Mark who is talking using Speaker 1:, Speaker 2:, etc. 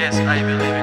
Speaker 1: Yes, I believe it.